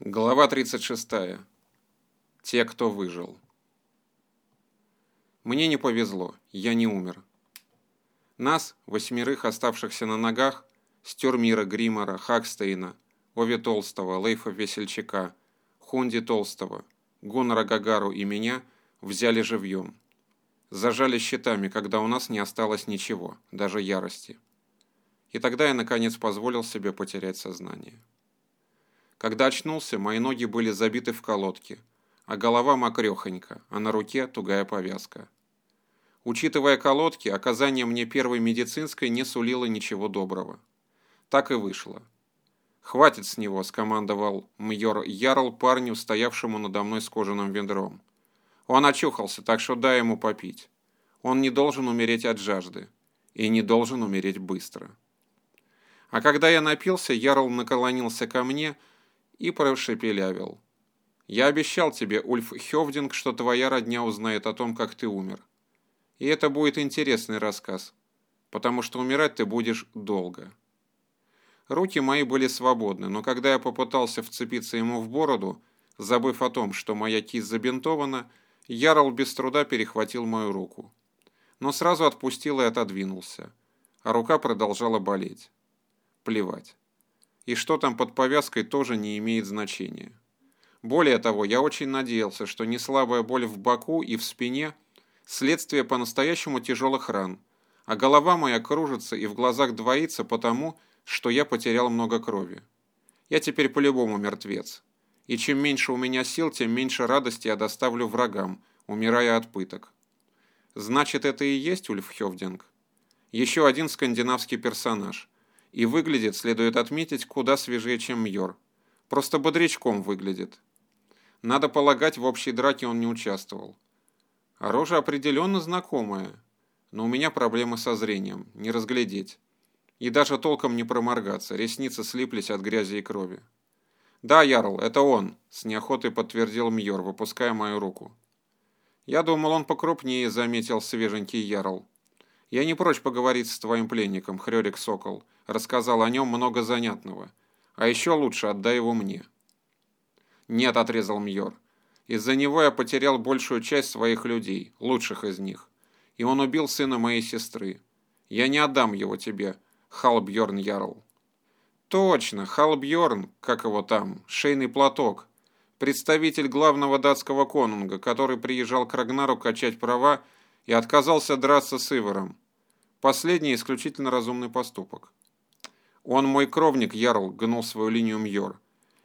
Глава 36. Те, кто выжил. Мне не повезло, я не умер. Нас, восьмерых оставшихся на ногах, Стюрмира, Гримора, Хакстейна, Ови Толстого, Лейфа Весельчака, Хунди Толстого, Гуннера Гагару и меня взяли живьем. Зажали щитами, когда у нас не осталось ничего, даже ярости. И тогда я, наконец, позволил себе потерять сознание. Когда очнулся, мои ноги были забиты в колодки, а голова мокрехонька, а на руке тугая повязка. Учитывая колодки, оказание мне первой медицинской не сулило ничего доброго. Так и вышло. «Хватит с него», — скомандовал майор Ярл парню, стоявшему надо мной с кожаным ведром. «Он очухался, так что дай ему попить. Он не должен умереть от жажды. И не должен умереть быстро». А когда я напился, Ярл наклонился ко мне — и прошепелявил. «Я обещал тебе, Ульф Хевдинг, что твоя родня узнает о том, как ты умер. И это будет интересный рассказ, потому что умирать ты будешь долго». Руки мои были свободны, но когда я попытался вцепиться ему в бороду, забыв о том, что моя кисть забинтована, Ярл без труда перехватил мою руку. Но сразу отпустил и отодвинулся, а рука продолжала болеть. Плевать и что там под повязкой тоже не имеет значения. Более того, я очень надеялся, что не слабая боль в боку и в спине – следствие по-настоящему тяжелых ран, а голова моя кружится и в глазах двоится потому, что я потерял много крови. Я теперь по-любому мертвец. И чем меньше у меня сил, тем меньше радости я доставлю врагам, умирая от пыток. Значит, это и есть Ульф Хевдинг? Еще один скандинавский персонаж – и выглядит, следует отметить, куда свежее, чем Мьор. Просто бодрячком выглядит. Надо полагать, в общей драке он не участвовал. А рожа определенно знакомая. Но у меня проблемы со зрением, не разглядеть. И даже толком не проморгаться, ресницы слиплись от грязи и крови. «Да, Ярл, это он», — с неохотой подтвердил Мьор, выпуская мою руку. «Я думал, он покрупнее», — заметил свеженький Ярл. «Я не прочь поговорить с твоим пленником, Хрёрик Сокол рассказал о нем много занятного. А еще лучше отдай его мне». «Нет», — отрезал Мьор. «Из-за него я потерял большую часть своих людей, лучших из них. И он убил сына моей сестры. Я не отдам его тебе, Халбьорн Ярл». «Точно, Халбьорн, как его там, шейный платок, представитель главного датского конунга, который приезжал к Рагнару качать права и отказался драться с Ивором. Последний исключительно разумный поступок. «Он мой кровник, Ярл», — гнул свою линию Мьор.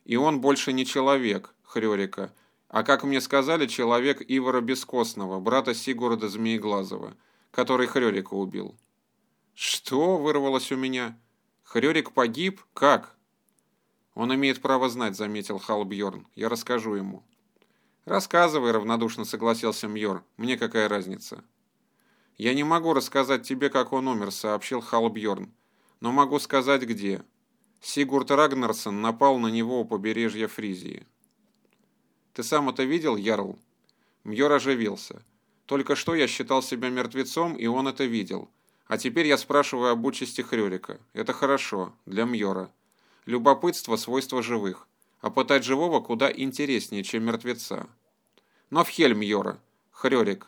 «И он больше не человек, Хрёрика, а, как мне сказали, человек Ивара Бескостного, брата Сигурда Змееглазого, который Хрёрика убил». «Что?» — вырвалось у меня. «Хрёрик погиб? Как?» «Он имеет право знать», — заметил Халбьорн. «Я расскажу ему». «Рассказывай», — равнодушно согласился Мьор. «Мне какая разница?» «Я не могу рассказать тебе, как он умер», — сообщил Халбьорн но могу сказать где. Сигурд Рагнарсон напал на него у побережья Фризии. Ты сам это видел, Ярл? Мьор оживился. Только что я считал себя мертвецом, и он это видел. А теперь я спрашиваю об участи Хрёрика. Это хорошо, для Мьора. Любопытство – свойство живых. А пытать живого куда интереснее, чем мертвеца. Но в Хель Мьора. Хрёрик.